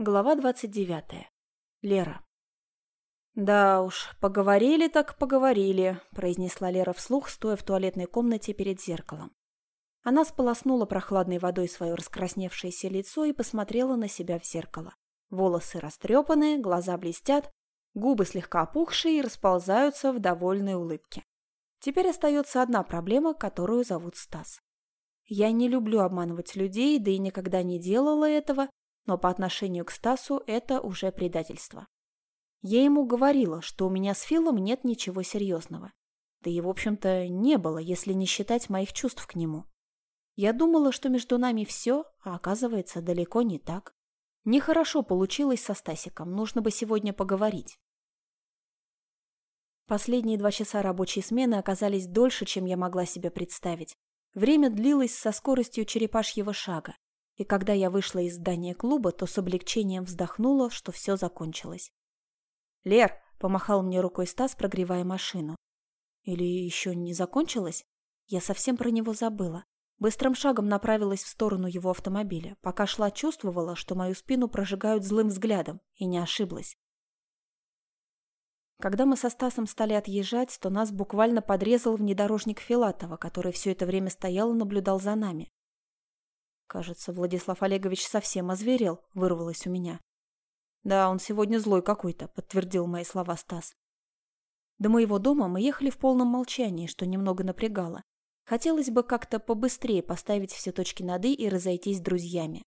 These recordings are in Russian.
Глава 29. Лера. «Да уж, поговорили так поговорили», – произнесла Лера вслух, стоя в туалетной комнате перед зеркалом. Она сполоснула прохладной водой свое раскрасневшееся лицо и посмотрела на себя в зеркало. Волосы растрепанные, глаза блестят, губы слегка опухшие и расползаются в довольной улыбке. Теперь остается одна проблема, которую зовут Стас. Я не люблю обманывать людей, да и никогда не делала этого, но по отношению к Стасу это уже предательство. Я ему говорила, что у меня с Филом нет ничего серьезного. Да и, в общем-то, не было, если не считать моих чувств к нему. Я думала, что между нами все, а оказывается, далеко не так. Нехорошо получилось со Стасиком, нужно бы сегодня поговорить. Последние два часа рабочей смены оказались дольше, чем я могла себе представить. Время длилось со скоростью черепашьего шага и когда я вышла из здания клуба, то с облегчением вздохнула, что все закончилось. «Лер!» – помахал мне рукой Стас, прогревая машину. Или еще не закончилось? Я совсем про него забыла. Быстрым шагом направилась в сторону его автомобиля. Пока шла, чувствовала, что мою спину прожигают злым взглядом, и не ошиблась. Когда мы со Стасом стали отъезжать, то нас буквально подрезал внедорожник Филатова, который все это время стоял и наблюдал за нами. Кажется, Владислав Олегович совсем озверел, вырвалось у меня. Да, он сегодня злой какой-то, подтвердил мои слова Стас. До моего дома мы ехали в полном молчании, что немного напрягало. Хотелось бы как-то побыстрее поставить все точки над «и» и разойтись с друзьями.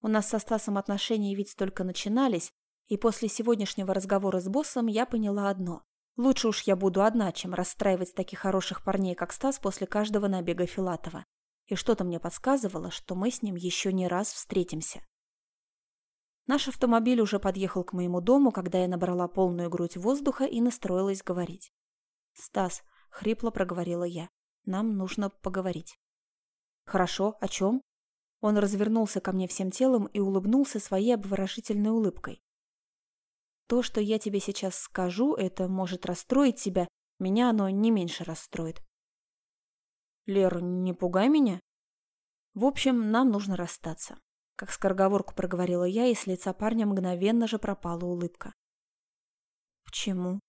У нас со Стасом отношения ведь только начинались, и после сегодняшнего разговора с боссом я поняла одно. Лучше уж я буду одна, чем расстраивать таких хороших парней, как Стас, после каждого набега Филатова и что-то мне подсказывало, что мы с ним еще не раз встретимся. Наш автомобиль уже подъехал к моему дому, когда я набрала полную грудь воздуха и настроилась говорить. «Стас», — хрипло проговорила я, — «нам нужно поговорить». «Хорошо, о чем?» Он развернулся ко мне всем телом и улыбнулся своей обворожительной улыбкой. «То, что я тебе сейчас скажу, это может расстроить тебя, меня оно не меньше расстроит. Лер, не пугай меня. В общем, нам нужно расстаться. Как скороговорку проговорила я, и с лица парня мгновенно же пропала улыбка. Почему?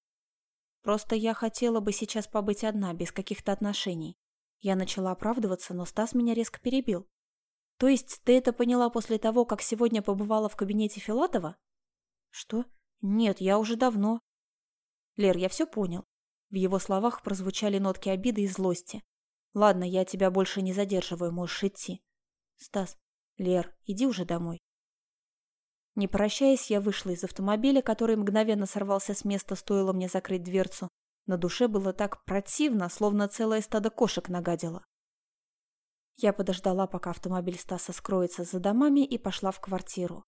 Просто я хотела бы сейчас побыть одна, без каких-то отношений. Я начала оправдываться, но Стас меня резко перебил. То есть ты это поняла после того, как сегодня побывала в кабинете Филатова? Что? Нет, я уже давно. Лер, я все понял. В его словах прозвучали нотки обиды и злости. Ладно, я тебя больше не задерживаю, можешь идти. Стас, Лер, иди уже домой. Не прощаясь, я вышла из автомобиля, который мгновенно сорвался с места, стоило мне закрыть дверцу. На душе было так противно, словно целое стадо кошек нагадило. Я подождала, пока автомобиль Стаса скроется за домами, и пошла в квартиру.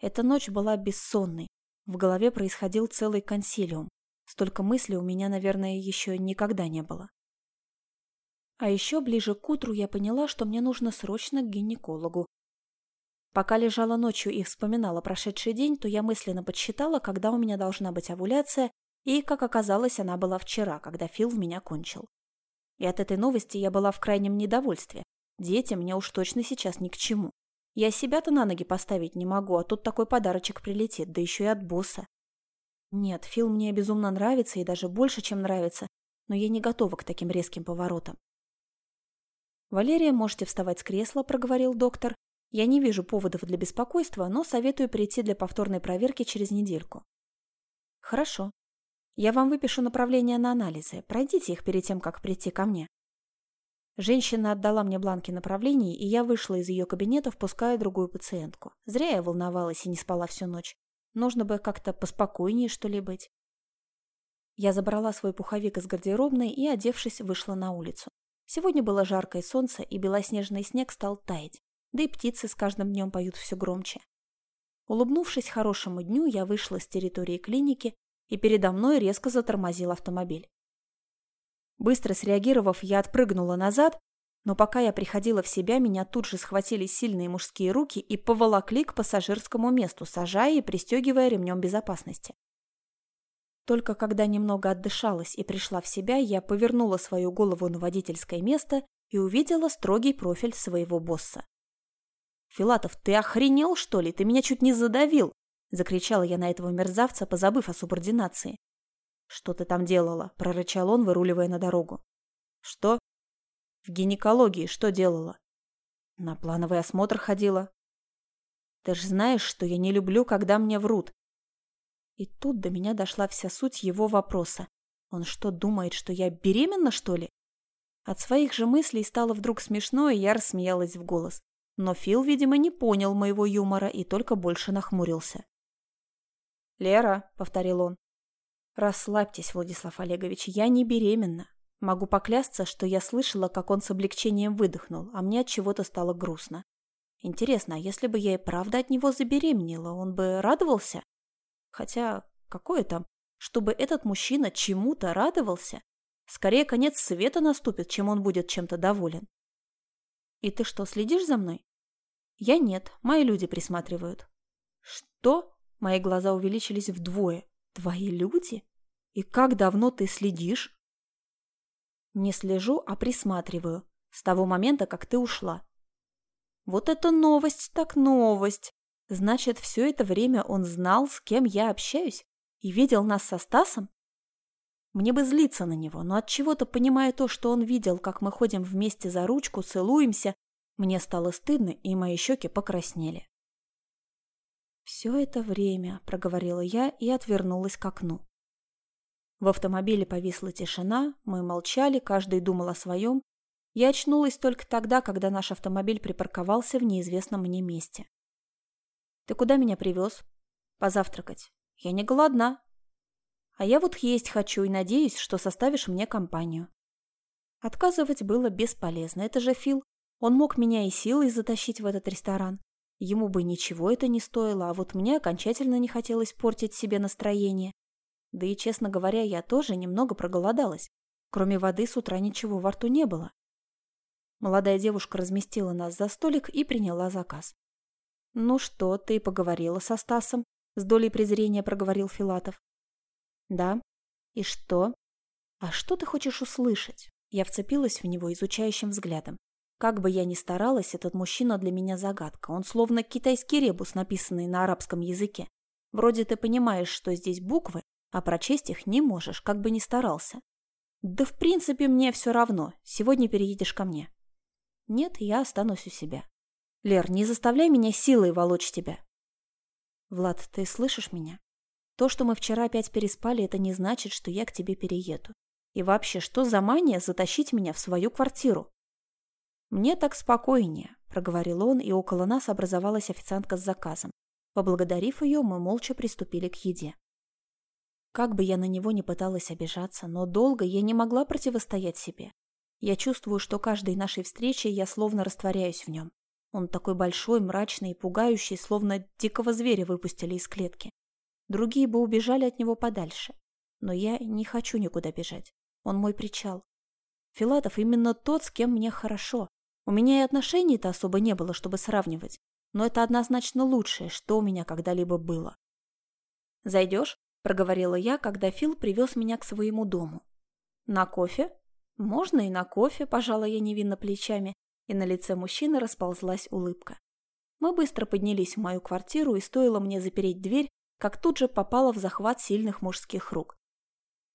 Эта ночь была бессонной. В голове происходил целый консилиум. Столько мыслей у меня, наверное, еще никогда не было. А еще ближе к утру я поняла, что мне нужно срочно к гинекологу. Пока лежала ночью и вспоминала прошедший день, то я мысленно подсчитала, когда у меня должна быть овуляция, и, как оказалось, она была вчера, когда Фил в меня кончил. И от этой новости я была в крайнем недовольстве. Дети мне уж точно сейчас ни к чему. Я себя-то на ноги поставить не могу, а тут такой подарочек прилетит, да еще и от босса. Нет, Фил мне безумно нравится и даже больше, чем нравится, но я не готова к таким резким поворотам. «Валерия, можете вставать с кресла», – проговорил доктор. «Я не вижу поводов для беспокойства, но советую прийти для повторной проверки через недельку». «Хорошо. Я вам выпишу направления на анализы. Пройдите их перед тем, как прийти ко мне». Женщина отдала мне бланки направлений, и я вышла из ее кабинета, впуская другую пациентку. Зря я волновалась и не спала всю ночь. Нужно бы как-то поспокойнее, что ли, быть. Я забрала свой пуховик из гардеробной и, одевшись, вышла на улицу. Сегодня было жаркое солнце, и белоснежный снег стал таять, да и птицы с каждым днем поют все громче. Улыбнувшись хорошему дню, я вышла с территории клиники, и передо мной резко затормозил автомобиль. Быстро среагировав, я отпрыгнула назад, но пока я приходила в себя, меня тут же схватили сильные мужские руки и поволокли к пассажирскому месту, сажая и пристегивая ремнем безопасности. Только когда немного отдышалась и пришла в себя, я повернула свою голову на водительское место и увидела строгий профиль своего босса. «Филатов, ты охренел, что ли? Ты меня чуть не задавил!» – закричала я на этого мерзавца, позабыв о субординации. «Что ты там делала?» – прорычал он, выруливая на дорогу. «Что?» «В гинекологии что делала?» «На плановый осмотр ходила». «Ты ж знаешь, что я не люблю, когда мне врут». И тут до меня дошла вся суть его вопроса. Он что, думает, что я беременна, что ли? От своих же мыслей стало вдруг смешно, и я рассмеялась в голос. Но Фил, видимо, не понял моего юмора и только больше нахмурился. «Лера», — повторил он, — «расслабьтесь, Владислав Олегович, я не беременна. Могу поклясться, что я слышала, как он с облегчением выдохнул, а мне от чего-то стало грустно. Интересно, а если бы я и правда от него забеременела, он бы радовался? Хотя, какое там, чтобы этот мужчина чему-то радовался? Скорее конец света наступит, чем он будет чем-то доволен. И ты что, следишь за мной? Я нет, мои люди присматривают. Что? Мои глаза увеличились вдвое. Твои люди? И как давно ты следишь? Не слежу, а присматриваю. С того момента, как ты ушла. Вот это новость так новость. Значит, все это время он знал, с кем я общаюсь, и видел нас со Стасом? Мне бы злиться на него, но от чего то понимая то, что он видел, как мы ходим вместе за ручку, целуемся, мне стало стыдно, и мои щеки покраснели. «Все это время», — проговорила я и отвернулась к окну. В автомобиле повисла тишина, мы молчали, каждый думал о своем. Я очнулась только тогда, когда наш автомобиль припарковался в неизвестном мне месте. «Ты куда меня привез?» «Позавтракать». «Я не голодна», а я вот есть хочу и надеюсь, что составишь мне компанию. Отказывать было бесполезно. Это же Фил. Он мог меня и силой затащить в этот ресторан. Ему бы ничего это не стоило, а вот мне окончательно не хотелось портить себе настроение. Да и, честно говоря, я тоже немного проголодалась. Кроме воды с утра ничего во рту не было. Молодая девушка разместила нас за столик и приняла заказ. «Ну что, ты поговорила со Стасом?» – с долей презрения проговорил Филатов. «Да? И что?» «А что ты хочешь услышать?» Я вцепилась в него изучающим взглядом. Как бы я ни старалась, этот мужчина для меня загадка. Он словно китайский ребус, написанный на арабском языке. Вроде ты понимаешь, что здесь буквы, а прочесть их не можешь, как бы ни старался. Да в принципе мне все равно. Сегодня переедешь ко мне. Нет, я останусь у себя. Лер, не заставляй меня силой волочь тебя. Влад, ты слышишь меня? То, что мы вчера опять переспали, это не значит, что я к тебе перееду. И вообще, что за мания затащить меня в свою квартиру? Мне так спокойнее, проговорил он, и около нас образовалась официантка с заказом. Поблагодарив ее, мы молча приступили к еде. Как бы я на него не пыталась обижаться, но долго я не могла противостоять себе. Я чувствую, что каждой нашей встречи я словно растворяюсь в нем. Он такой большой, мрачный и пугающий, словно дикого зверя выпустили из клетки. Другие бы убежали от него подальше. Но я не хочу никуда бежать. Он мой причал. Филатов именно тот, с кем мне хорошо. У меня и отношений-то особо не было, чтобы сравнивать. Но это однозначно лучшее, что у меня когда-либо было. «Зайдешь?» – проговорила я, когда Фил привез меня к своему дому. «На кофе?» «Можно и на кофе», – пожала я невинно плечами, и на лице мужчины расползлась улыбка. Мы быстро поднялись в мою квартиру, и стоило мне запереть дверь, как тут же попала в захват сильных мужских рук.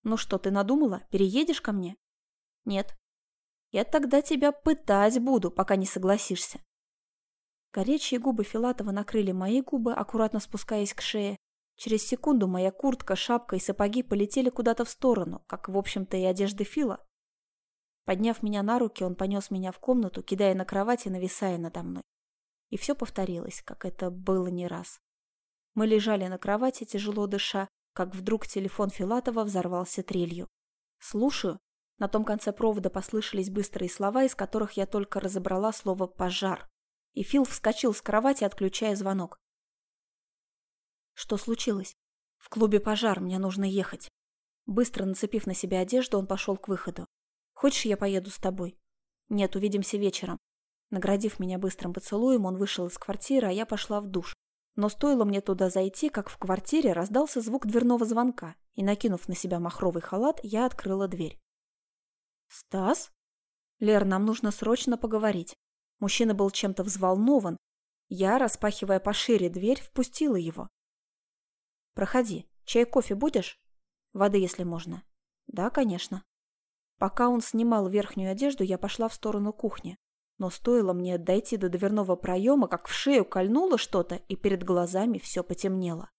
«Ну что, ты надумала? Переедешь ко мне?» «Нет». «Я тогда тебя пытать буду, пока не согласишься». Горячие губы Филатова накрыли мои губы, аккуратно спускаясь к шее. Через секунду моя куртка, шапка и сапоги полетели куда-то в сторону, как, в общем-то, и одежда Фила. Подняв меня на руки, он понес меня в комнату, кидая на кровать и нависая надо мной. И все повторилось, как это было не раз. Мы лежали на кровати, тяжело дыша, как вдруг телефон Филатова взорвался трелью. «Слушаю». На том конце провода послышались быстрые слова, из которых я только разобрала слово «пожар». И Фил вскочил с кровати, отключая звонок. «Что случилось?» «В клубе пожар, мне нужно ехать». Быстро нацепив на себя одежду, он пошел к выходу. «Хочешь, я поеду с тобой?» «Нет, увидимся вечером». Наградив меня быстрым поцелуем, он вышел из квартиры, а я пошла в душ. Но стоило мне туда зайти, как в квартире раздался звук дверного звонка, и, накинув на себя махровый халат, я открыла дверь. «Стас?» «Лер, нам нужно срочно поговорить». Мужчина был чем-то взволнован. Я, распахивая пошире дверь, впустила его. Проходи. Чай, кофе будешь? Воды, если можно. Да, конечно. Пока он снимал верхнюю одежду, я пошла в сторону кухни. Но стоило мне дойти до дверного проема, как в шею кольнуло что-то, и перед глазами все потемнело.